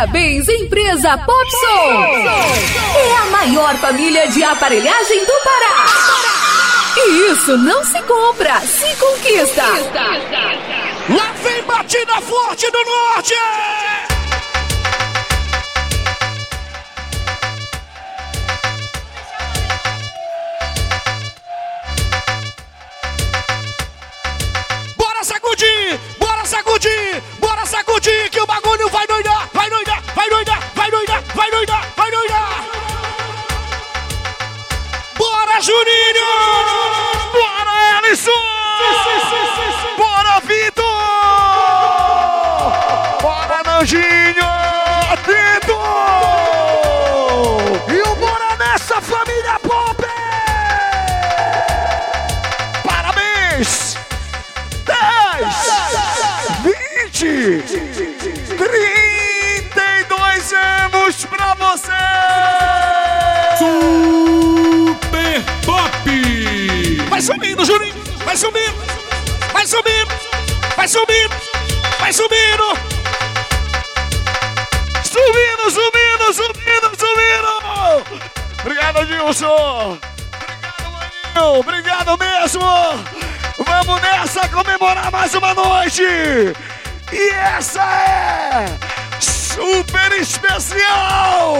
Parabéns, empresa Popson! É a maior família de aparelhagem do Pará. E isso não se compra, se conquista. Lá vem batida forte do norte! Anos pra você! Super Pop! Vai subindo, Juninho! Vai subindo! Vai subindo! Vai subindo! Vai subindo! Subindo, subindo, subindo, subindo! Obrigado, Gilson! Obrigado, Maninho! Obrigado mesmo! Vamos nessa comemorar mais uma noite! E essa é super especial!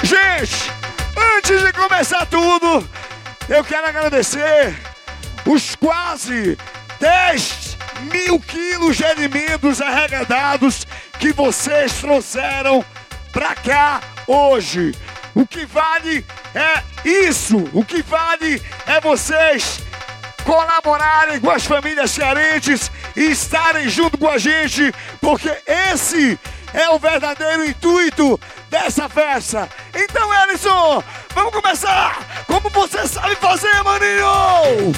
Gente, antes de começar tudo, eu quero agradecer os quase 10 mil quilos de alimentos arrecadados que vocês trouxeram pra cá hoje. O que vale é isso, o que vale é vocês colaborarem com as famílias cearenses e estarem junto com a gente, porque esse é o verdadeiro intuito dessa festa. Então, Ellison, vamos começar como você sabe fazer, maninho!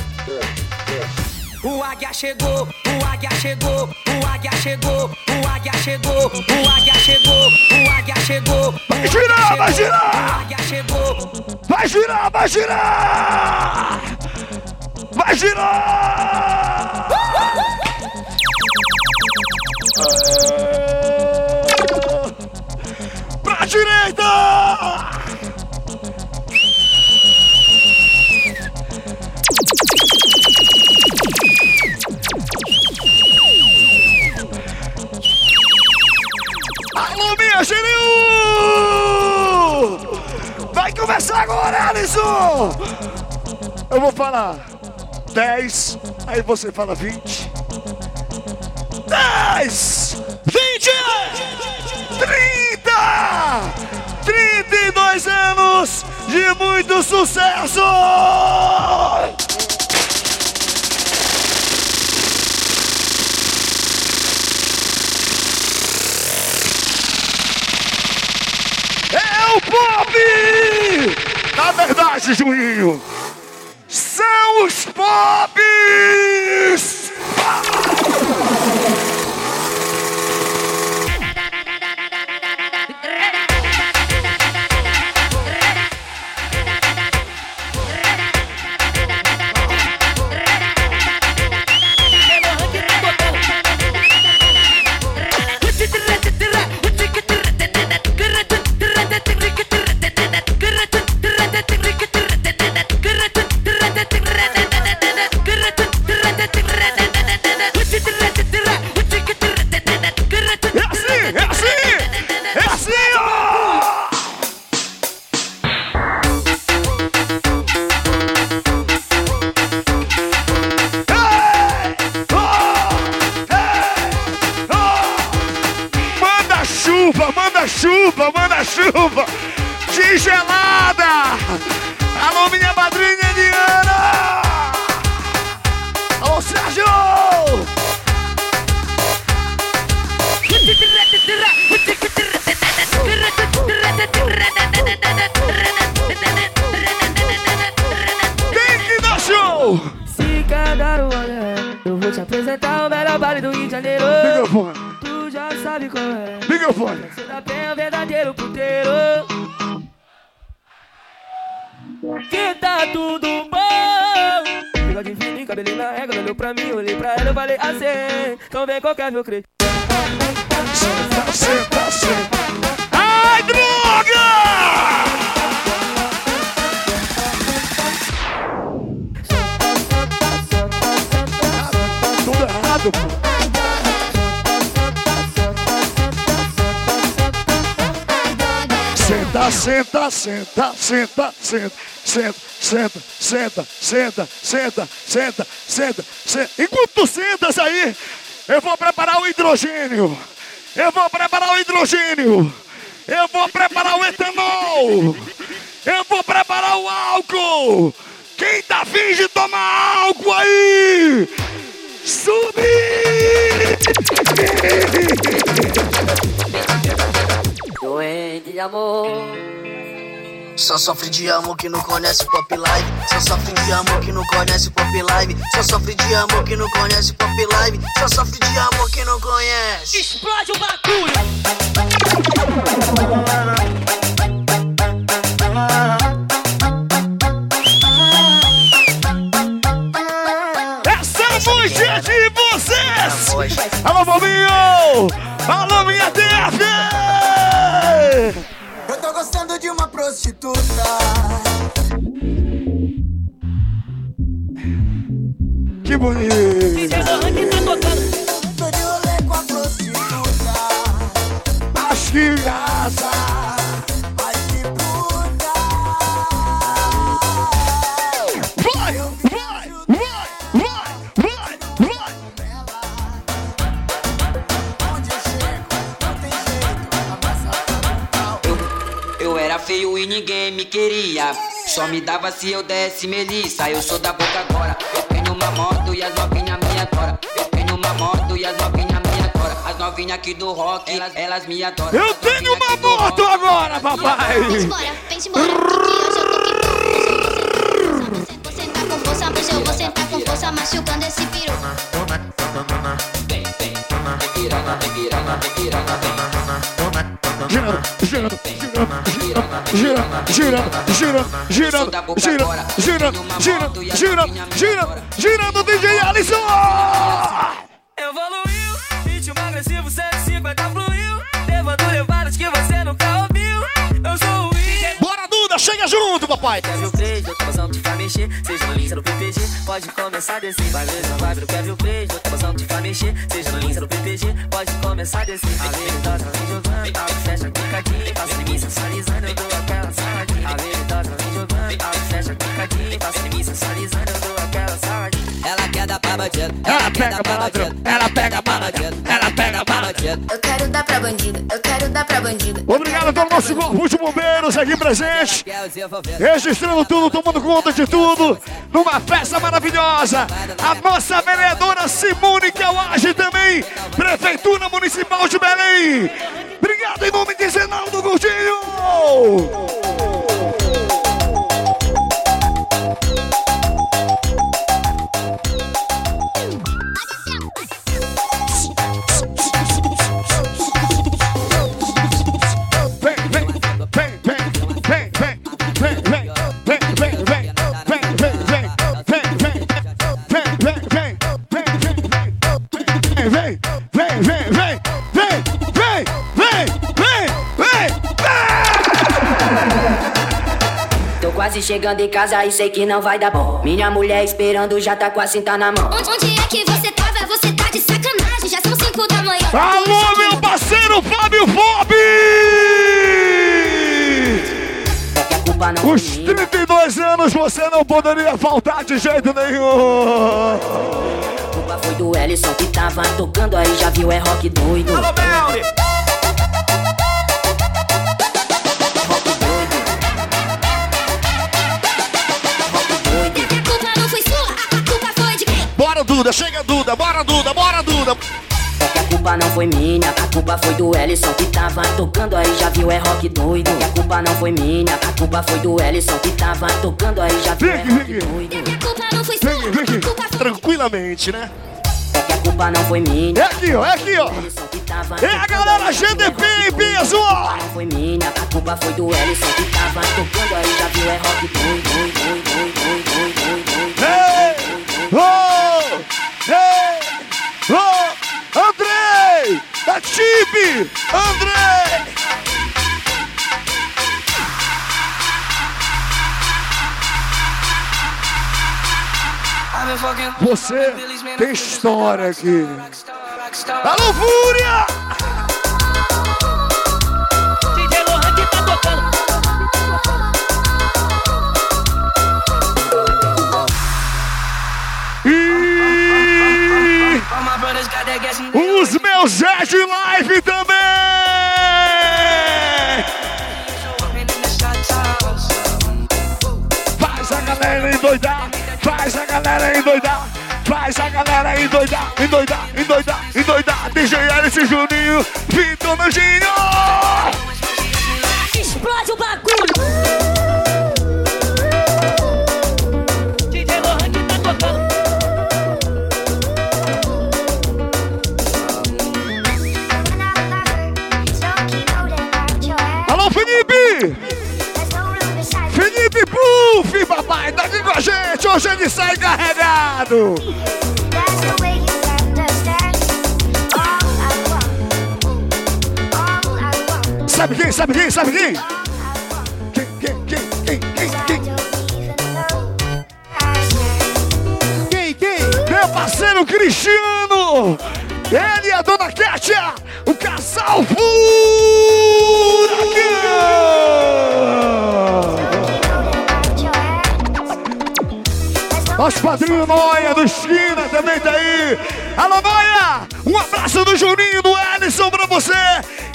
O águia chegou, o águia chegou, o águia chegou, o águia chegou, o águia chegou, o águia chegou. Vai girar, vai girar! O águia chegou. Vai girar, vai girar! Vai girar! Pra direita! Alô, minha! Vai começar agora, Alisson! Eu vou falar 10, aí você fala 20. 10, 20, 30, 32 anos de muito sucesso! É o Pop! Na verdade, Juninho, os Pops! Sérgio! Tem que dar show! Se quer dar o olé, eu vou te apresentar o melhor baile do Rio de Janeiro. Microfone, Tu já sabe qual é. microfone. Você da penha, verdadeiro puteiro. Que tá tudo bom bigode fininho, cabelo na régua, olhou pra mim, olhei pra ela, eu falei assim, então vem qualquer meu crente. Ai, droga! Tudo errado, pô. Senta, senta, senta, senta, senta, senta, senta, senta, senta, senta, senta, senta. Enquanto tu sentas aí, eu vou preparar o hidrogênio. Eu vou preparar o hidrogênio. Eu vou preparar o etanol. Eu vou preparar o álcool. Quem tá afim de tomar álcool aí? Subir! Doente de amor. Só sofre de amor que não conhece pop live. Só sofre de amor que não conhece pop live. Só sofre de amor que não conhece pop live. Só sofre de amor que não conhece. Explode o bagulho. Essa música de vocês! Voz. Alô, Bobinho! Alô, minha DF! Eu tô gostando de uma prostituta. Que bonito! Tô de rolê com a prostituta. Acho que graça! Só me dava se eu desse melissa. Eu sou da boca agora. Eu tenho uma moto e as novinhas me adoram. Eu tenho uma moto e as novinhas me adoram. As novinhas aqui do rock, elas, elas me adoram. Eu tenho uma moto rock, agora, papai! Vem embora, vem embora, que hoje eu tô quebrando. Você tá com força, mas eu vou sentar com força, machucando esse peru. Vem, vem, vem piranha, vem piranha, vem piranha, vem. Girando, girando, girando, girando, girando, girando, girando, girando, girando, girando, girando, girando, girando, girando, DJ Alisson! Evoluiu, ritmo agressivo 150 fluiu. Levando levadas que você nunca ouviu. Eu sou o DJ. Bora, Duda, chega junto, papai! Quer ver o play, tô passando de mexer. Seja no Lins ou no PPG, pode começar a descer. Vai ver, não vai ver o quer ver o play, tô passando de mexer. Seja no Lins ou no PPG, pode começar a descer. A veridosa vem jogando, abre, fecha, clicadinho. Passa em mim sensualizando, eu dou aquela saladinha. A veridosa vem jogando, abre, fecha, clicadinho. Passa em mim sensualizando, eu dou aquela saladinha. Ela quer dar pra bandido. Ela pega pra ladrão, ela pega pra ladrão, ela pra. Eu quero dar pra bandido, eu quero dar pra bandido. Obrigado a todo o nosso corpo de bombeiros aqui presente. Registrando tudo, tomando conta de tudo. Numa festa maravilhosa. A nossa vereadora Simone Kelage também. Prefeitura Municipal de Belém. Obrigado em nome de Zenaldo Gordinho. Vem, vem, vem, vem, vem, vem. Tô quase chegando em casa e sei que não vai dar bom. Minha mulher esperando já tá com a cinta na mão. Onde, onde é que você tava? Você tá de sacanagem, já são cinco da manhã. Alô, meu parceiro Fábio Bob! É que a culpa não Os foi minha. 32 anos você não poderia faltar de jeito nenhum. Do Ellison que tava tocando aí, já viu, é rock doido. Alô, Belly! Rock doido. Rock doido. A culpa não foi sua, a culpa foi de quem? Bora, Duda, chega, Duda, bora, Duda, bora, Duda. É que a culpa não foi minha, a culpa foi do Ellison que tava tocando aí, já viu, é rock doido. É que a culpa não foi minha, a culpa foi do Ellison que tava tocando aí, já viu, é rock vem aqui. doido. A culpa não foi sua, a culpa foi tranquilamente, né? É culpa não foi minha. É aqui, ó, é aqui, ó. É a galera GDP em peso, ó. Não foi minha, a culpa foi do Ellison que tava tocando aí, já viu, é rock doido. Ei! Oh! Ei! Oh! Andrei! Da Chip! Andrei! Você tem história aqui. Alô, Fúria! DJ que tá tocando. E os meus Zé de live também! Faz a galera endoidar! Faz a galera endoidar, faz a galera endoidar, endoidar, endoidar, endoidar. DJ Alice Juninho, Vitor Nandinho! Explode o Puff, papai, tá aqui com a gente. Hoje ele sai carregado. Sabe quem? Sabe quem? Sabe quem? Quem, quem, quem, quem, quem, quem? Quem, quem? Meu parceiro Cristiano! Ele e a dona Kétia! O casal Furacão! Nosso padrinho Noia do Esquina também tá aí. Alô, Noia! Um abraço do Juninho, do Ellison pra você.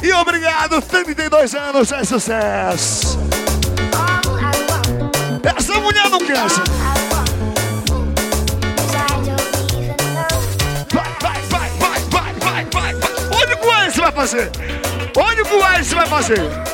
E obrigado, 32 anos, é sucesso. Essa mulher não cansa. Vai, vai, vai, vai, vai, vai, vai. Onde o Ellison vai fazer? Onde o Ellison vai fazer?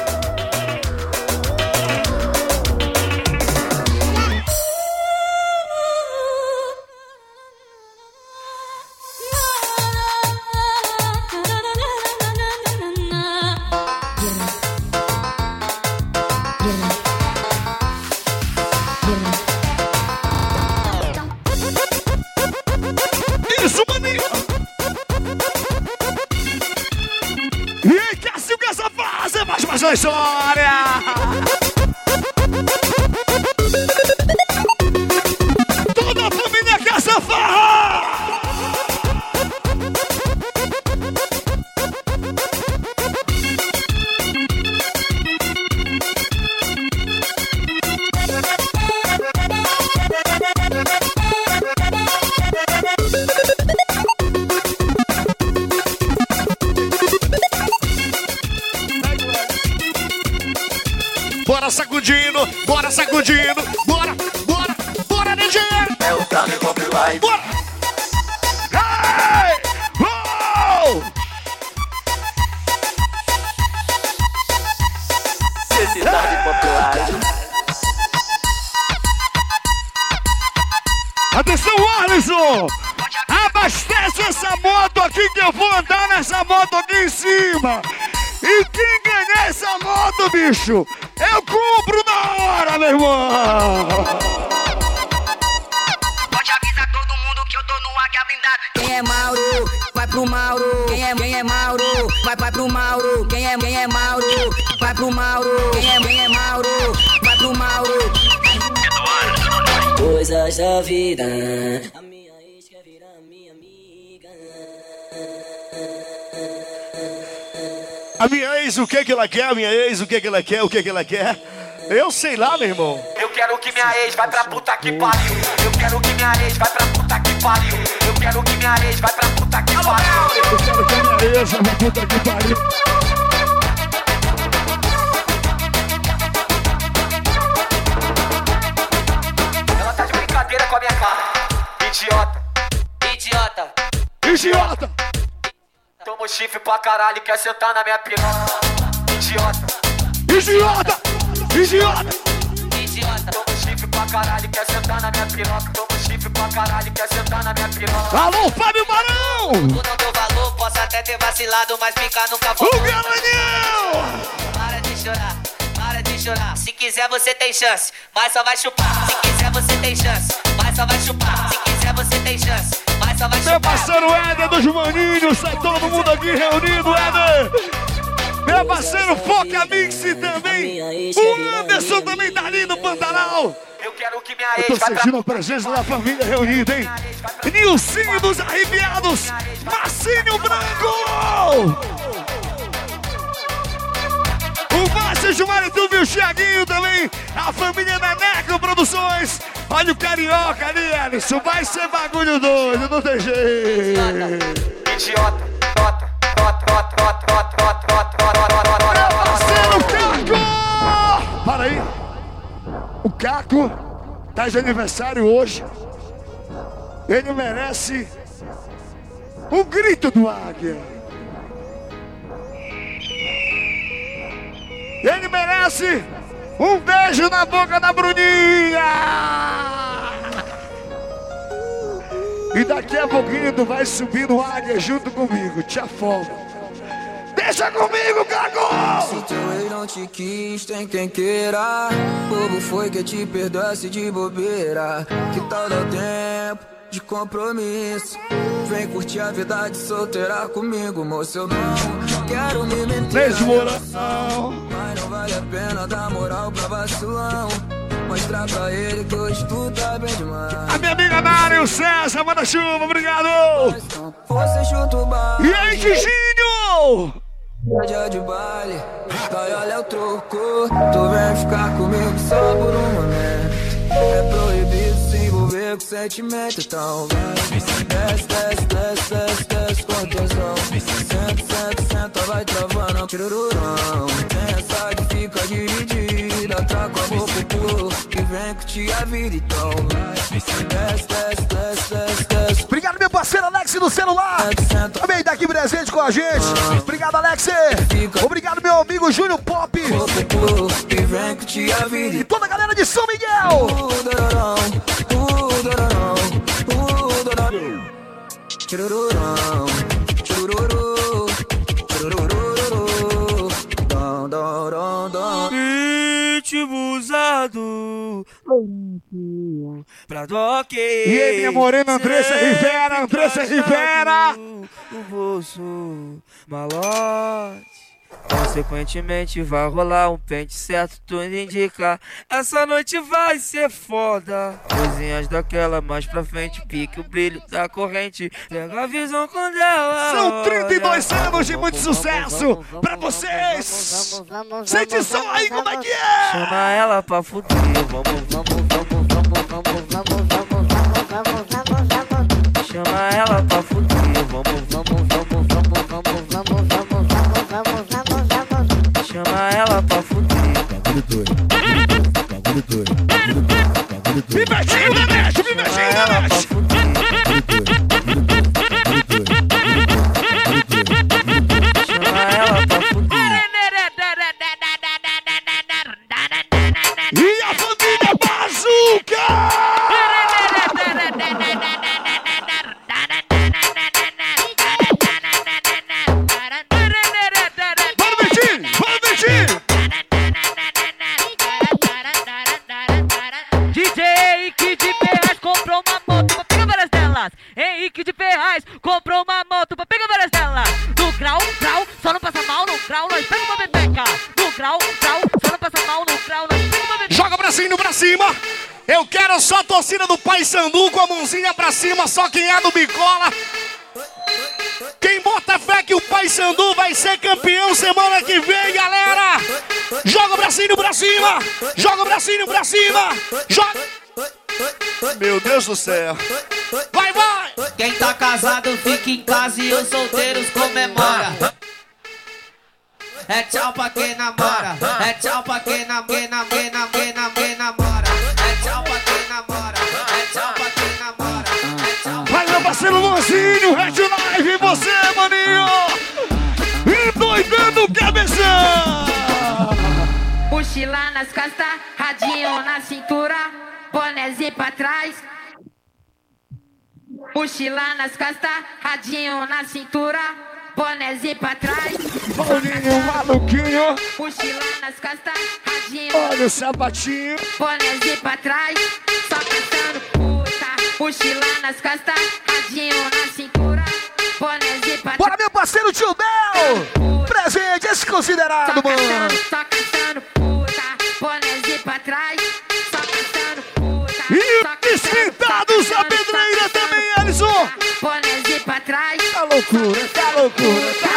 Necessidade Pop Live. Atenção, Alisson! Abastece essa moto aqui que eu vou andar nessa moto aqui em cima! E quem ganhar essa moto, bicho, eu compro na hora, meu irmão! Pode avisar todo mundo que eu tô no águia blindado. Quem é Mauro, pro Mauro. Quem é, quem é Mauro, vai, vai pro Mauro. Quem é, quem é Mauro, vai pro Mauro. Quem é, quem é Mauro, vai pro Mauro. Coisas da vida. A minha ex quer virar minha amiga. A minha ex, o que que ela quer? A minha ex, o que que ela quer? O que que ela quer? Eu sei lá, meu irmão. Eu quero que minha ex vai pra puta que pariu. Eu quero que minha ex vai pra puta que pariu. Eu quero que minha ex vai pra puta que pariu. Eu quero que minha ex, uma puta que pariu. Ela tá de brincadeira com a minha cara. Idiota. Idiota. Idiota! Toma o chifre pra caralho, quer sentar na minha piroca. Idiota. Idiota! Idiota! Idiota. Toma o chifre pra caralho, quer sentar na minha piroca. Toma o chifre pra caralho, quer sentar na minha piroca. Alô, Fábio Barão! Tu não deu valor, posso até ter vacilado, mas pica nunca vou. O Garanhão! Para de chorar, para de chorar. Se quiser você tem chance, mas só vai chupar. Se quiser você tem chance, mas só vai chupar. Se quiser você tem chance, mas só vai Meu chupar. parceiro Éder dos Maninhos, tá todo mundo aqui reunido, Éder! Meu parceiro Foca Mix também! O Anderson também tá ali no Pantanal! Eu quero que minha Eu tô ex vai pra sentindo a presença da família reunida, hein? Nilcinho dos Arrepiados, Marcinho Branco! O Márcio Jumarituba e o Thiaguinho também, a família da Neco Produções. Olha o carioca ali, Alisson, vai ser bagulho doido, não tem jeito. Idiota. Parceiro Caco! Para aí. O Caco tá de aniversário hoje. Ele merece um grito do águia. Ele merece um beijo na boca da Bruninha. E daqui a pouquinho tu vai subir no águia junto comigo. Te afogo. Deixa comigo, Caco! Se teu ex não te quis, tem quem queira. Bobo foi que te perdoasse de bobeira. Que tal dar tempo de compromisso? Vem curtir a vida de solteira comigo, moço. Eu não quero me relação, Mas não vale a pena dar moral pra vacilão. Mostrar pra ele que hoje tu tá bem demais. A minha amiga Mário César, manda chuva, obrigado! Você chuta o bar. E aí, Tiginho? Dia de baile, vai olha o troco. Tu vem ficar comigo só por um momento. É proibido se envolver com sentimento, então vem. Desce, desce, desce, desce, desce com tesão. Senta, senta, senta, vai travando, tirururão. Tem essa que fica dividida, traga a boca pro que vem curtir a vida, então. Desce, desce, desce, desce, desce. Obrigado, meu parceiro Alex do celular. Também tá aqui presente com a gente. Obrigado, Alex. Obrigado, meu amigo Júnior Pop. E toda a galera de São Miguel. Churururão, chururu, churururu, dom, dom, pra toque. E aí, minha morena Andressa Rivera, Andressa Rivera. O bolso malote. Consequentemente vai rolar um pente certo, tudo indica Essa noite vai ser foda Coisinhas daquela mais pra frente Pique o brilho da corrente Pega a visão quando ela São 32 olha. anos de muito sucesso pra vocês. Sente só aí como é que é. Chama ela pra fuder Vamos, vamos, vamos, vamos, vamos, vamos, vamos, vamos, vamos, vamos Chama ela pra fuder bagulho doido. Bagulho doido. Bagulho doido. Bagulho doido. Me mexe, me mexe, me mexe, me mexe. Mãozinha pra cima, só quem é do Bicola. Quem bota fé que o Pai Sandu vai ser campeão semana que vem, galera. Joga o bracinho pra cima. Joga o bracinho pra cima. Joga. Meu Deus do céu. Vai, vai. Quem tá casado fica em casa e os solteiros comemora. É tchau pra quem namora. É tchau pra quem nam- quem nam- quem nam- quem nam- quem namora. Parceiro Luanzinho, Red Live, você, maninho! Endoidando o cabeção! Mochila nas costas, radinho na cintura, bonézinho pra trás. Mochila nas costas, radinho na cintura, bonézinho pra trás. Paulinho maluquinho, Mochila nas costas, radinho, olha o sapatinho. bonézinho pra trás. Só cantando. Mochila nas costas, radinho na cintura, bonézinho pra trás. Bora, meu parceiro Tio Bel! Presente desconsiderado, mano! Só cantando puta, bonézinho pra trás. Só cantando puta. E despintados a pedreira também, Alisson! Bonézinho pra trás. Tá loucura, tá loucura, tá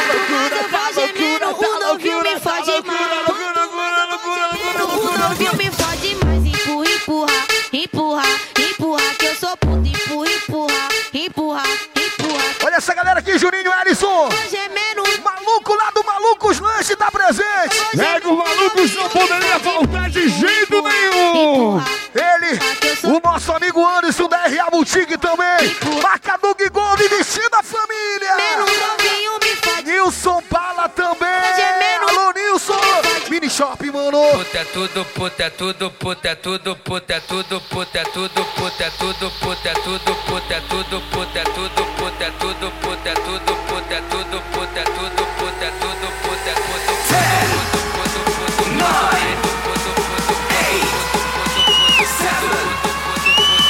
mano. Puta é tudo, puta é tudo, puta é tudo, puta é tudo, puta é tudo, puta é tudo, puta é tudo, puta é tudo, puta é tudo, puta é tudo, puta é tudo, puta é tudo, puta é tudo, puta é tudo, puta é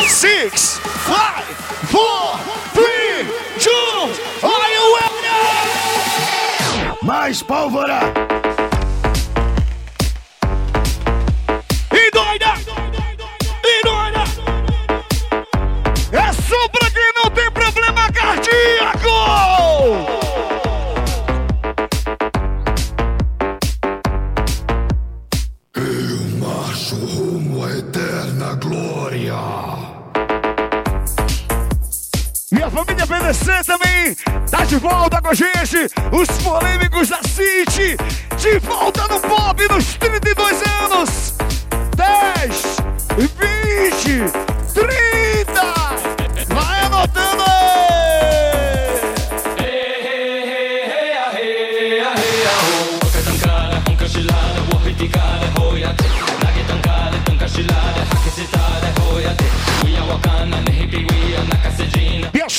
Six, five, four, three, two, are you ready? Mais pólvora. Volta com a gente. Os polêmicos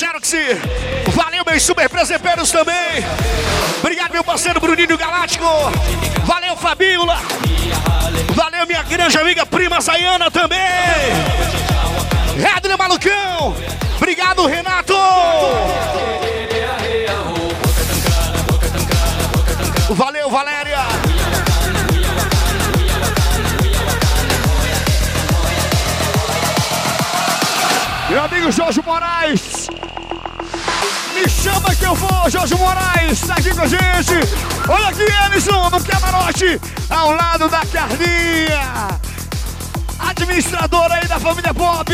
Xerox, valeu meus super presepeiros também. Obrigado meu parceiro Bruninho Galáctico. Valeu Fabíola. Valeu minha grande amiga prima Zayana também. Redley Malucão. Obrigado Renato. Valeu Valéria. Meu amigo Jorge Moraes. Me chama que eu vou, Jorge Moraes. Tá aqui com a gente. Olha aqui, Emerson, no camarote. Ao lado da Carlinha. Administradora aí da família Pop.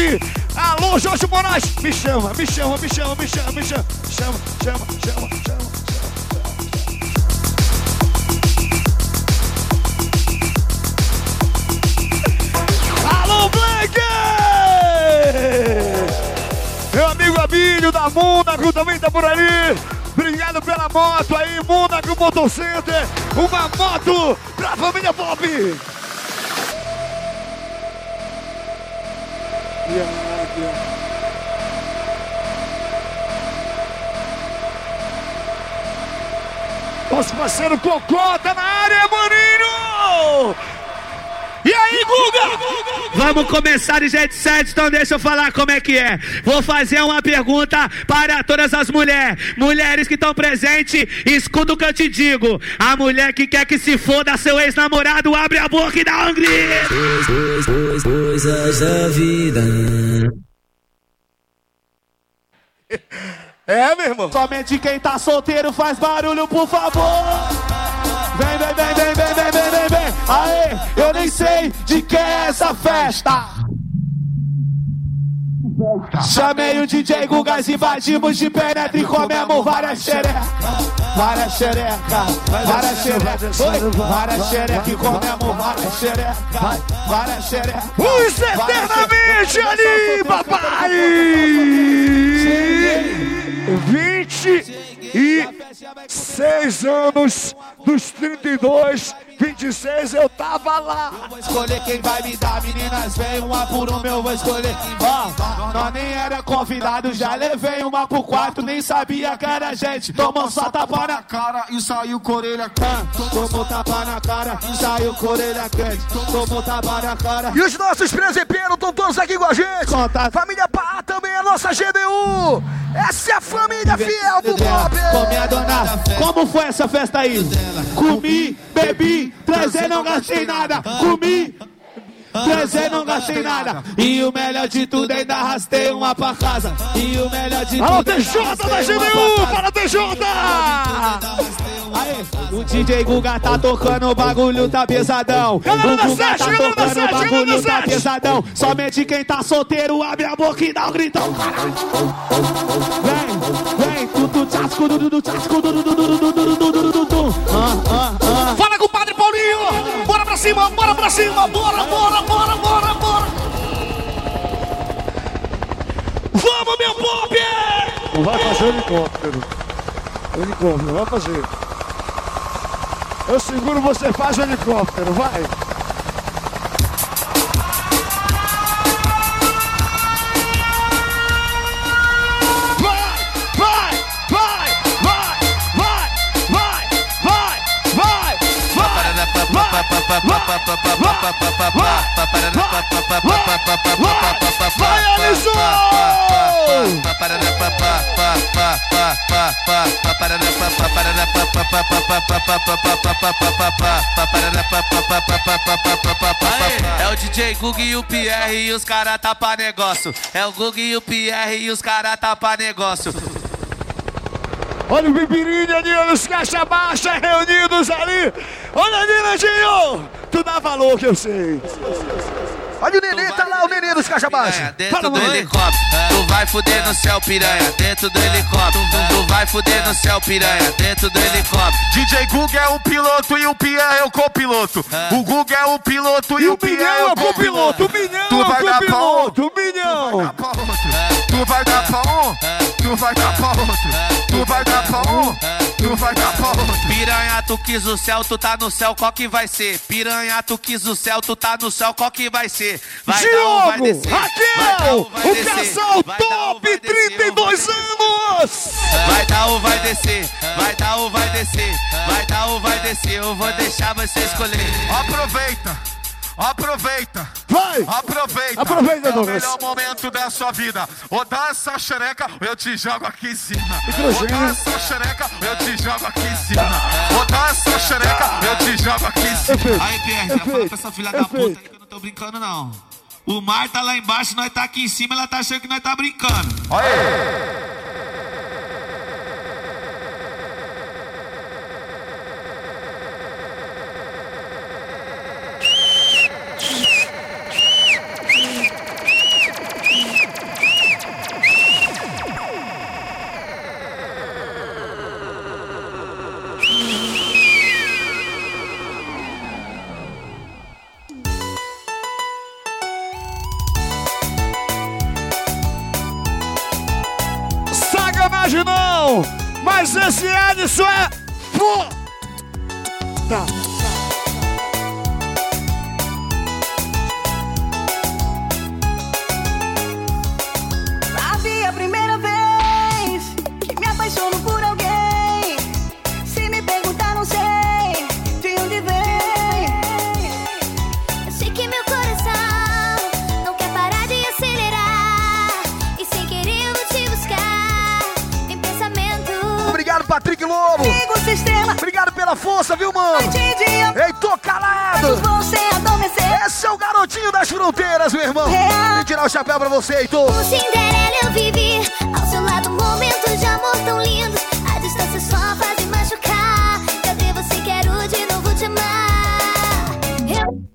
Alô, Jorge Moraes. Me chama, me chama, me chama, me chama, me chama. Chama, chama, chama, chama. Alô, Blake! Amigo Abílio da Mônaco também tá por ali. Obrigado pela moto aí, Mônaco Motor Center. Uma moto pra família Pop. Nosso parceiro Cocó tá na área, Maninho! E aí, Guga? Vamos começar de jeito certo, então deixa eu falar como é que é. Vou fazer uma pergunta para todas as mulheres. Mulheres que estão presentes, escuta o que eu te digo. A mulher que quer que se foda seu ex-namorado, abre a boca e dá um Coisas, da vida. É, meu irmão. Somente quem tá solteiro faz barulho, por favor. Vem, vem, vem, vem, vem, vem, vem, vem. vem. Aê, eu nem sei de que é essa festa. Chamei o DJ Gugas, invadimos de penetra e comemos várias xerecas. Várias xerecas, várias xerecas. Oi, várias xerecas e comemos várias xerecas. Várias xerecas. Os eternamente ali, papai! 26 anos dos 32, 26 eu tava lá. Vou escolher quem vai me dar, meninas, vem uma por uma, eu vou escolher quem vai. Nós nem era convidado, já levei uma pro quarto, nem sabia que era gente. Tomou só tapa na cara e saiu com orelha quente. Tomou tapa na cara e saiu com orelha quente. Tomou tapa na cara. E os nossos presepeiros estão todos aqui com a gente. Família Pá também é nossa GDU. Essa é a família fiel do dona, como foi essa festa aí? Comi, bebi, trazer não gastei nada. Comi, trazer não gastei nada. E o melhor de tudo ainda arrastei uma pra casa. E o melhor de Alô, tudo. TJ da GDU, para TJ! Aê, o DJ Guga tá tocando, o bagulho tá pesadão. O Galera da Guga tá tocando, o bagulho tá pesadão. Somente quem tá solteiro abre a boca e dá um gritão. Vem, vem, tudo tchasco, dudu, du, tchasco, dudu, du, du, du, du, du, du, du, du, du. Ah, ah, ah. Fala com o Padre Paulinho! Bora pra cima, bora pra cima, bora, bora, bora, bora, bora. Vamos, meu pop! Não vai fazer helicóptero. Helicóptero, não vai fazer. Eu seguro, você faz o helicóptero, vai. Vai, vai, Alisson! É o DJ Gug e o Pierre e os cara tapa negócio. É o Gug e o Pierre e os cara tapa negócio. Olha o Bibirinha ali, olha os caixa baixa reunidos ali. Olha ali, Landinho. Tu dá valor que eu sei. Olha o neném, tá lá o neném dos caixa baixa. Dentro do helicóptero, tu vai fuder no céu piranha. Dentro do helicóptero, tu vai fuder no céu piranha. Dentro do helicóptero. DJ Gug é o piloto e o Pierre é o copiloto. O Gug é o piloto e, o Pierre é o copiloto. O Minhão Tu é o vai dar pra um, copiloto, o Minhão. Tu vai dar pra um, tu vai dar pra outro. Tu vai dar pra um, tu vai dar pra outro. Piranha, tu quis o céu, tu tá no céu, qual que vai ser? Piranha, tu quis o céu, tu tá no céu, qual que vai ser? Vai dar ou vai Diogo, descer? Vai dar Raquel, vai o descer? casal Vai dar ou top, 32 anos. Vai dar ou vai descer? Vai dar ou vai descer? Vai dar ou vai descer? Eu vou deixar você escolher. Aproveita, aproveita. Vai! Aproveita! Aproveita, é o Douglas. melhor momento da sua vida. Ou dá essa xereca, eu te jogo aqui em cima. Ou dá essa xereca, eu te jogo aqui em cima. Ou dá essa xereca, eu te jogo aqui em cima. Aí, Pierre, já fala pra essa filha da puta aí que eu não tô brincando, não. O mar tá lá embaixo, nós tá aqui em cima, ela tá achando que nós tá brincando. Sacanagem Luciano, isso é. Puta! Sistema. Obrigado pela força, viu, mano? Dia. Ei, tô calado. Esse é o garotinho das fronteiras, meu irmão. Vem tirar o chapéu pra você, Heitor. Com Cinderela eu vivi. Ao seu lado, momentos de amor tão lindos. A distância só faz me machucar. Cadê você? Quero de novo te amar. Eu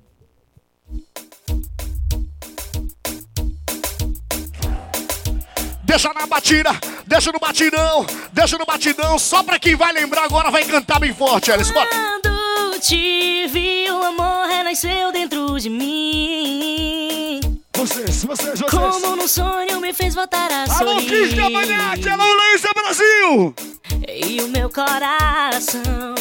Deixa na batida, deixa no batidão, deixa no batidão. Só pra quem vai lembrar agora vai cantar bem forte, Alice. Bora. Quando te vi, o amor renasceu dentro de mim. Vocês, vocês, vocês. Como num sonho me fez voltar a Alô, sorrir. Cris Cavanhaque, alô, Leísa Brasil. E o meu coração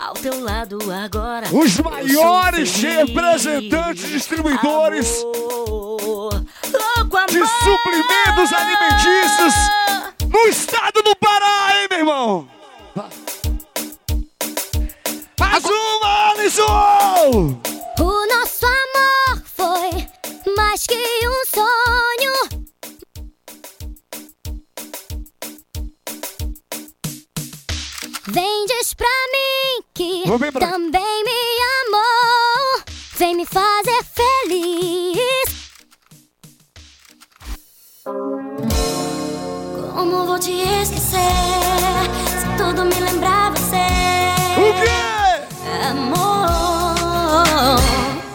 ao teu lado agora. Os maiores representantes distribuidores amor. de suprimentos alimentícios no estado do Pará, hein, meu irmão? Mais uma, Alisson! O nosso amor foi mais que um sonho. Vem, diz pra mim que pra- também me amou. Vem me fazer feliz. Como vou te esquecer? Se tudo me lembrar você. O quê? Amor.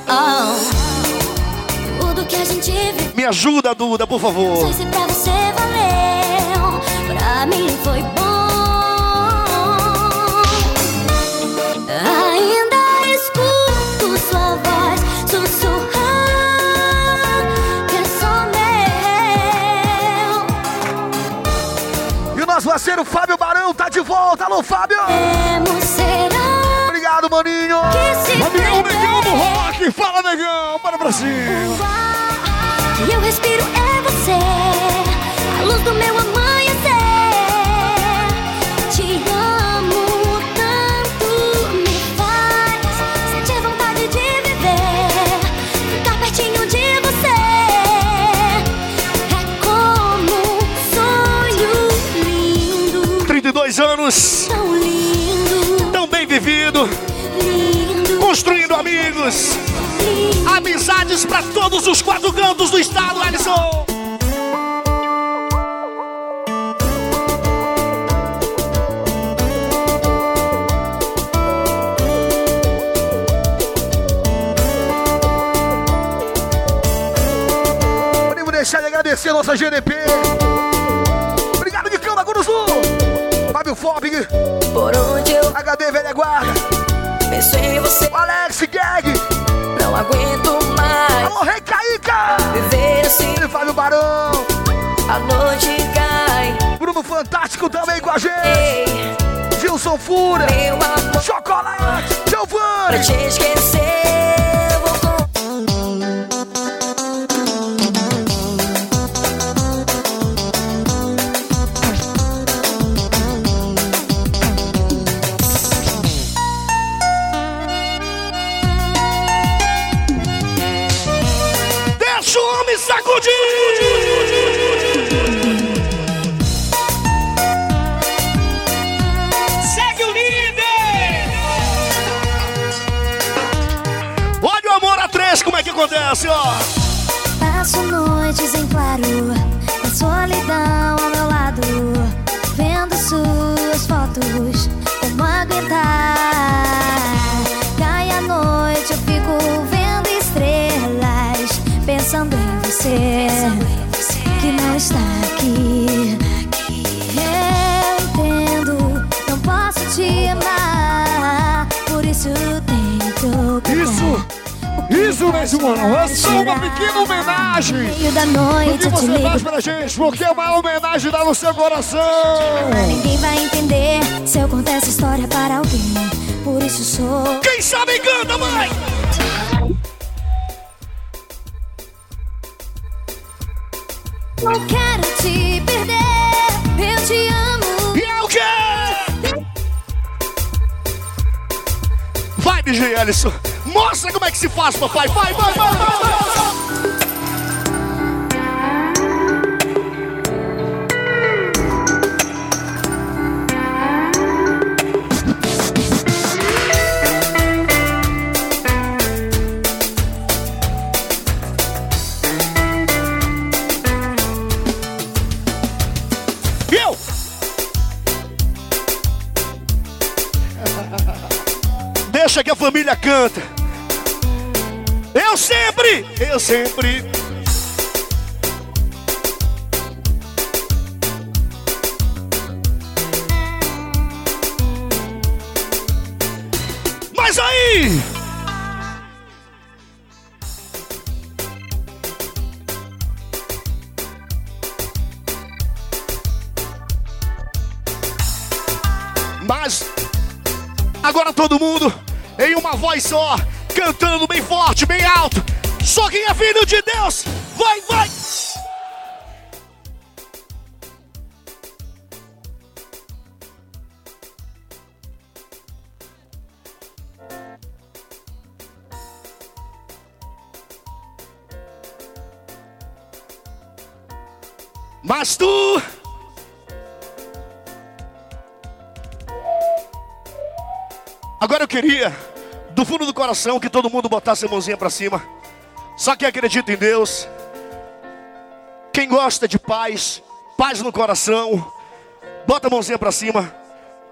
Oh. Tudo que a gente vive. Me ajuda, Duda, por Não favor. sei se pra você valeu, pra mim foi bom. parceiro Fábio Barão tá de volta. Alô, Fábio! Obrigado, maninho! Amigão, negão do rock! Fala, negão! Bora pra cima! Eu respiro amigos, amizades pra todos os quatro cantos do estado, Alisson! Podemos deixar de agradecer a nossa GDP. Obrigado de cama, Guruzu. Fábio Fobing. Por onde eu HD Velha Guarda. Penso em você, O Alex Gag. não aguento mais Alô, Rei Caíca. viver assim. E Fábio Barão. A noite cai, Bruno Fantástico também com a gente. ei, Gilson Fura. meu amor, Chocolate. pra Giovanni. te esquecer. Passo noites em claro, a solidão ao meu lado, vendo suas fotos, como aguentar? Cai a noite, eu fico vendo estrelas, pensando em você, Isso mesmo, mano! É só uma pequena homenagem! da O que você faz pra gente? Porque é uma homenagem dá no seu coração! Ninguém vai entender se eu contar essa história para alguém. Por isso sou. Quem sabe canta, mãe! Não quero te perder. Eu te amo. E é o quê? Vai, DJ Alisson! Mostra como é que se faz, papai! Vai, vai, vai, vai, vai! Deixa que a família canta. Eu sempre, eu sempre. Mas aí! Mas agora todo mundo em uma voz só, cantando forte, bem alto. Só quem é filho de Deus, vai, vai! Mas tu Agora eu queria, do fundo do coração, que todo mundo botasse a mãozinha pra cima. Só quem acredita em Deus, quem gosta de paz, paz no coração, bota a mãozinha pra cima.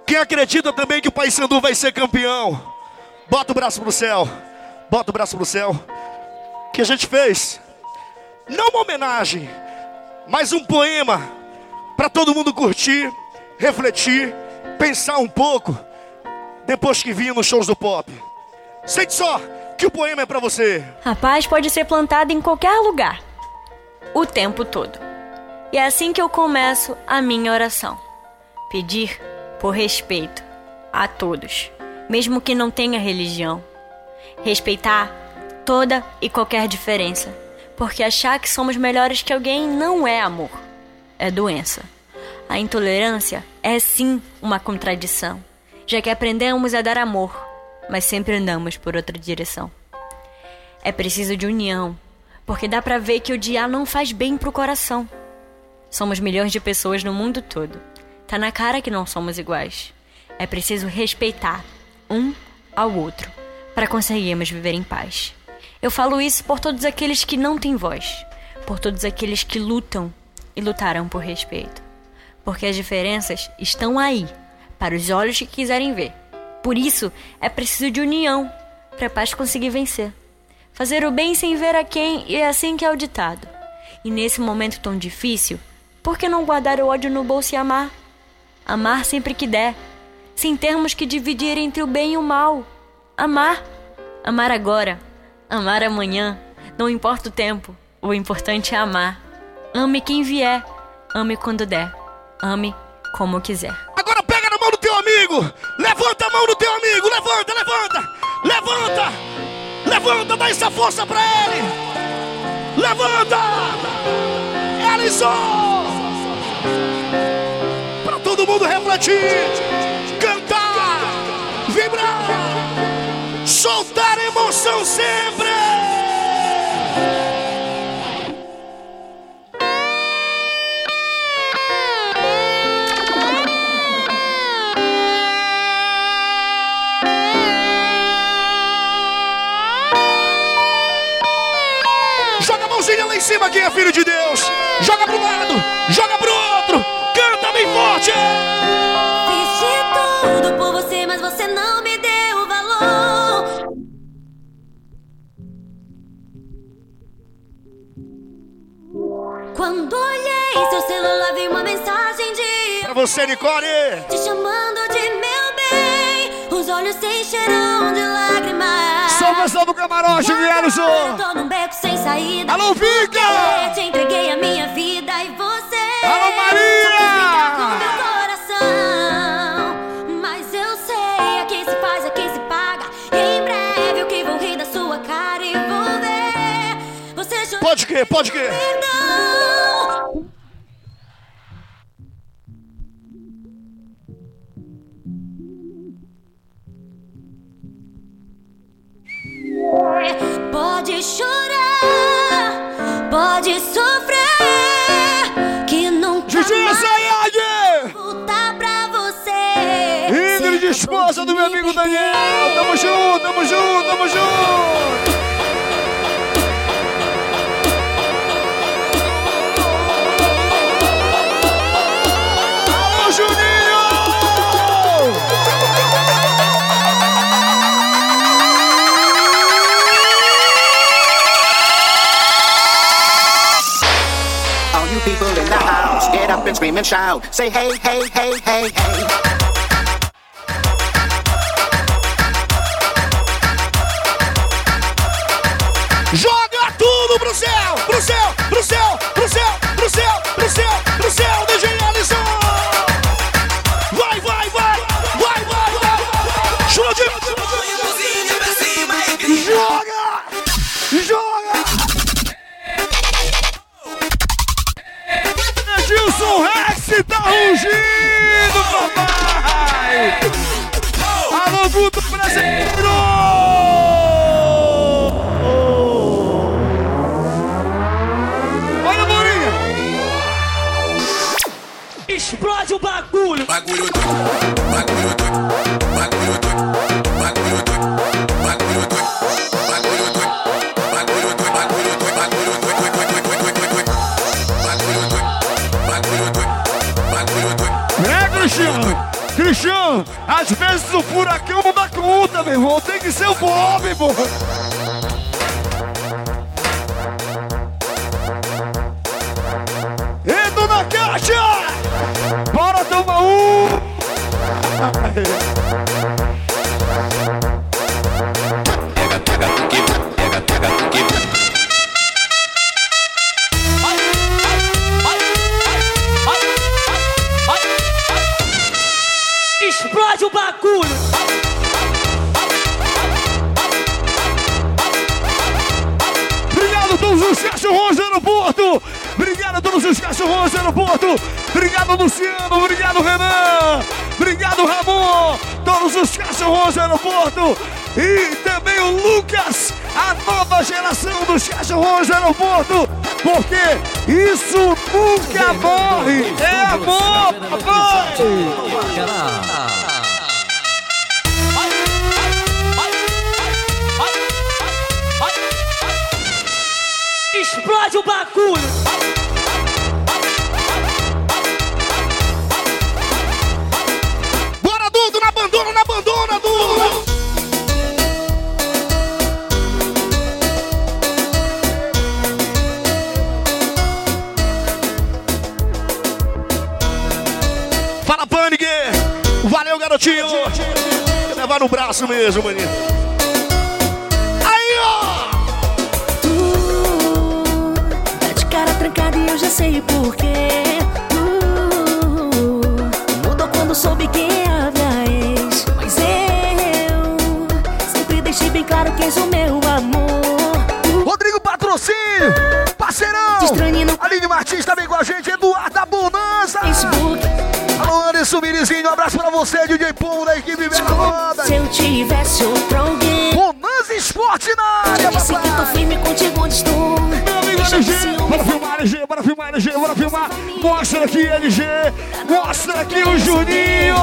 Quem acredita também que o Pai Sandu vai ser campeão, bota o braço pro céu, bota o braço pro céu. Que a gente fez, não uma homenagem, mas um poema para todo mundo curtir, refletir, pensar um pouco depois que vinha nos shows do pop. Sente só que o poema é pra você. A paz pode ser plantada em qualquer lugar, o tempo todo. E é assim que eu começo a minha oração: pedir por respeito a todos, mesmo que não tenha religião. Respeitar toda e qualquer diferença, porque achar que somos melhores que alguém não é amor, é doença. A intolerância é sim uma contradição, já que aprendemos a dar amor, mas sempre andamos por outra direção. É preciso de união, porque dá pra ver que odiar não faz bem pro coração. Somos milhões de pessoas no mundo todo. Tá na cara que não somos iguais. É preciso respeitar um ao outro para conseguirmos viver em paz. Eu falo isso por todos aqueles que não têm voz, por todos aqueles que lutam e lutarão por respeito. Porque as diferenças estão aí, para os olhos que quiserem ver. Por isso, é preciso de união para a paz conseguir vencer. Fazer o bem sem ver a quem é assim que é o ditado. E nesse momento tão difícil, por que não guardar o ódio no bolso e amar? Amar sempre que der, sem termos que dividir entre o bem e o mal. Amar. Amar agora. Amar amanhã. Não importa o tempo. O importante é amar. Ame quem vier. Ame quando der. Ame como quiser. Mão do teu amigo. Levanta a mão do teu amigo. Levanta, levanta. Levanta. Levanta, dá essa força pra ele. Levanta. Ellison. Pra todo mundo refletir. Cantar. Vibrar. Soltar emoção sempre. Cima, quem é filho de Deus. Joga pro lado, joga pro outro. Canta bem forte. Fiz de tudo por você, mas você não me deu valor. Quando olhei seu celular, vi uma mensagem de Pra você, Nicole. te chamando de meu bem. Os olhos se encheram de lágrimas. Salvação do camarote, Ellison. Tô num beco saída. Alô, Vika! Te entreguei a minha vida e você. Alô, Maria! Com meu coração. Mas eu sei a quem se faz, a quem se paga. E em breve eu que vou rir da sua cara e vou ver. Você chorando. Pode que, pode que. Perdão. Pode chorar, pode sofrer, que nunca DJ mais Sayag! voltar pra você. Ingrid, esposa do meu amigo Daniel. Tamo junto, tamo junto, tamo junto. Get up and scream and shout. Say hey, hey, hey, hey, hey. Joga tudo pro céu, pro céu, pro céu, pro céu, pro céu, pro céu, pro céu, Rex tá rugindo, papai! Alô, Guto Brasileiro! Olha, Morinha! Explode o bagulho! Bagulho doido, bagulho doido, bagulho doido, às vezes o furacão não dá conta, meu irmão. Tem que ser o Bob, pô. Entra na caixa! Bora tomar um! Luciano. Obrigado, Renan. Obrigado, Ramon. Todos os cachorrões do aeroporto. E também o Lucas, a nova geração dos cachorrões do aeroporto. Porque isso nunca morre. É amor, papai. Explode o bagulho! No braço mesmo, maninho. Aí, ó! Tá de cara trancada e eu já sei porquê. Uh, mudou quando soube quem é a minha ex. Mas eu sempre deixei bem claro que és o meu amor. Rodrigo Patrocínio, parceirão. Aline Martins também com a gente, Eduardo da Bonança. Alô, Anderson Mirizinho, um abraço pra você, DJ Pum da equipe Bela Roda. Tivesse outro alguém. Bonança Esporte na área, disse que tô firme contigo onde estou. Meu amigo LG, bora filmar, LG, bora filmar, LG, bora filmar. Mostra aqui, LG. Mostra aqui o Juninho.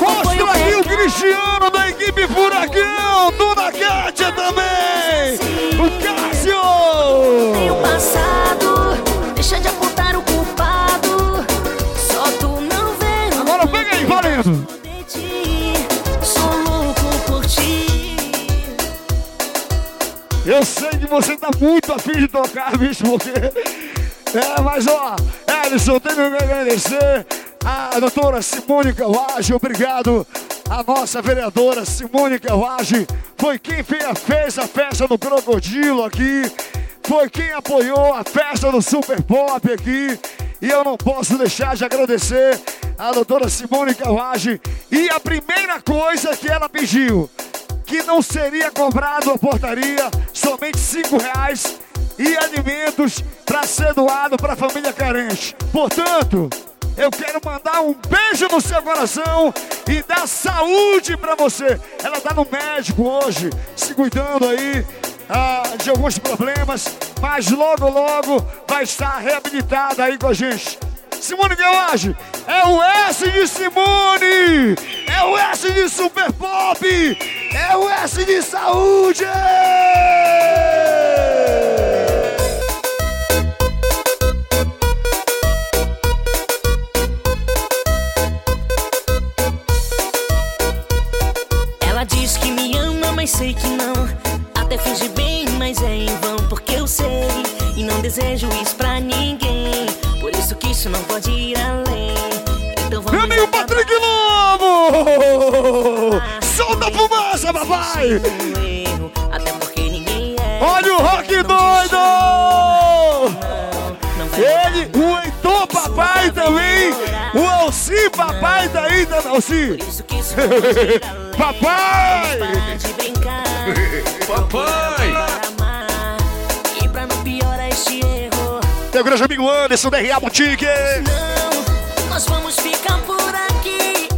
Mostra aqui o. Cristiano da equipe Furacão. Dona Kátia também. Ti. Eu sei que você tá muito afim de tocar, bicho, porque. É, mas ó, Ellison, tenho que agradecer a doutora Simone Carruagem, obrigado. A nossa vereadora Simone Carruagem foi quem fez a festa do Crocodilo aqui, foi quem apoiou a festa do Super Pop aqui. E eu não posso deixar de agradecer a doutora Simone Carruagem. E a primeira coisa que ela pediu, que não seria cobrado a portaria, somente cinco reais e alimentos para ser doado para a família carente. Portanto, eu quero mandar um beijo no seu coração e dar saúde para você. Ela tá no médico hoje, se cuidando aí ah, de alguns problemas, mas logo, logo vai estar reabilitada aí com a gente. Simone Guelage, é o S de Simone, é o S de Super Pop, é o S de saúde! Ela diz que me ama, mas sei que não. Até finge bem, mas é em vão, porque eu sei. E não desejo isso pra ninguém. Por isso que isso não pode ir além. Então vamos. Meu amigo Patrick Lobo! Solta a fumaça, papai! é. Olha o rock doido! Ele, o Heitor papai também, o Alci papai tá aí, tá Alci? papai! Papai! E pra não piorar este erro, Meu grande amigo Anderson, DRA Boutique! não, nós vamos ficar por aqui.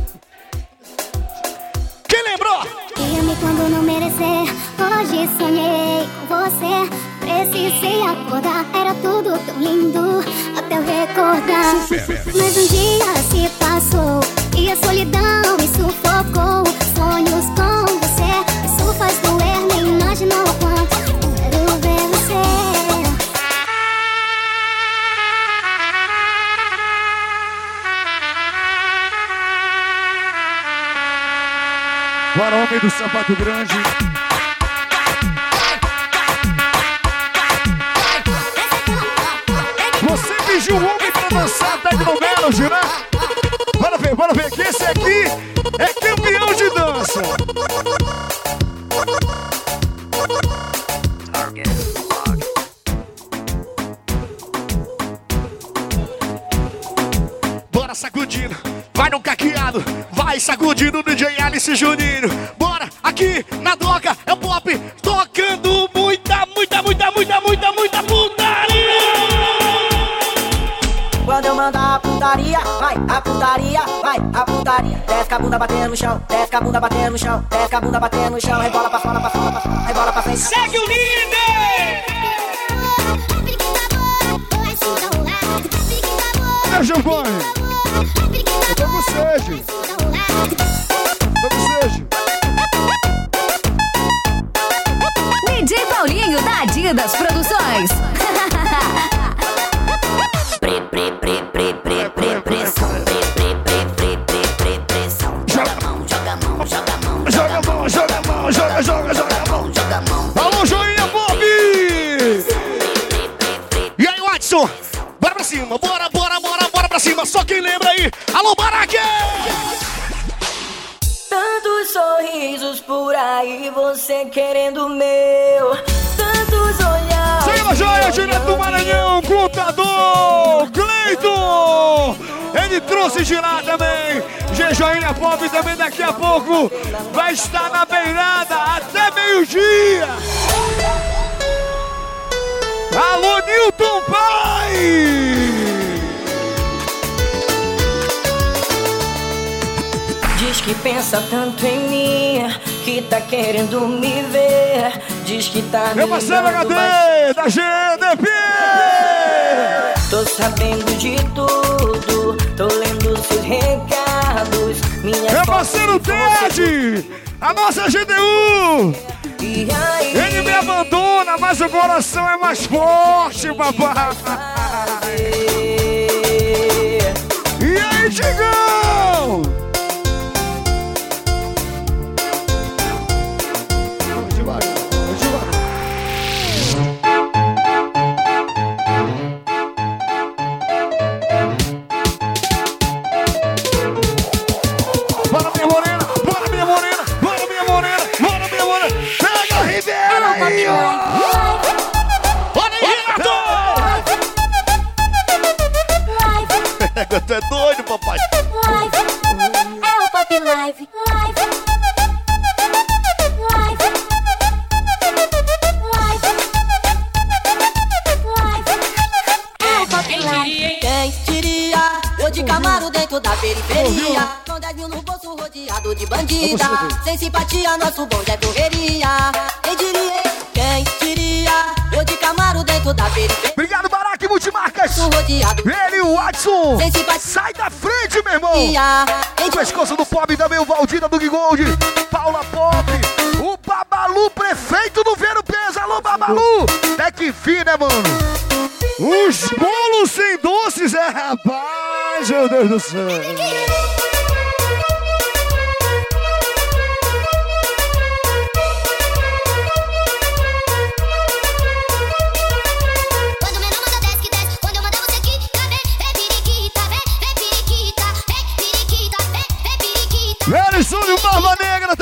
Quem lembrou? E ame quando não merecer. Hoje sonhei com você. Precisei acordar, era tudo tão lindo até eu recordar. Mas um dia se passou e a solidão me sufocou. Sonhos com você, isso faz doer, quanto quero ver. Bora, homem do sapato grande. Você pediu um homem pra dançar Tecnomelody, né? Bora ver, bora ver que esse aqui sacudindo. Vai no caqueado, vai sacudindo o DJ Alice Juninho. Bora, aqui na doca é o pop, tocando muita, muita, muita, muita, muita, muita putaria. Quando eu mandar a putaria, vai, a putaria, vai, a putaria. Desce a bunda batendo no chão, desce a bunda batendo no chão, desce a bunda batendo no chão, rebola pra fora, pra fora, pra fora, rebola pra frente. Segue o líder! Meu Giovanni! Tô com sede! DJ Paulinho da Adidas Produções. aí, você querendo meu. Tantos olhares. Senhora Joia, direto do Maranhão, contador, Cleiton! Ele trouxe de lá também. Joinha Pop também daqui a pouco vai estar na beirada até meio-dia. Alô, Newton Pai! Diz que pensa tanto em mim, que tá querendo me ver. Diz que tá me Meu parceiro ligando, HD mas da GDP! Tô sabendo de tudo, tô lendo seus recados. Minha Meu parceiro fosse Ted! A nossa GDU! Ele me abandona, mas o coração é mais forte, papai! E aí, Digão? Renato! Tu é doido, papai! É o Pop Live. Live. É o Pop Live. Quem diria? Eu de Camaro dentro da periferia. Com 10 mil no bolso rodeado de bandida. Sem simpatia, nosso bonde é correria. Quem diria? Quem diria? Eu de Camaro dentro da periferia. Obrigado, Barack Multimarcas! Ele o Watson! Sai da frente, meu irmão! O pescoço do Pop também, o Valdina do Gold, Paula Pop, o Babalu, prefeito do Vero Peso. Alô, Babalu! É que fim, né, mano? Os bolos sem doces, é rapaz, meu Deus do céu!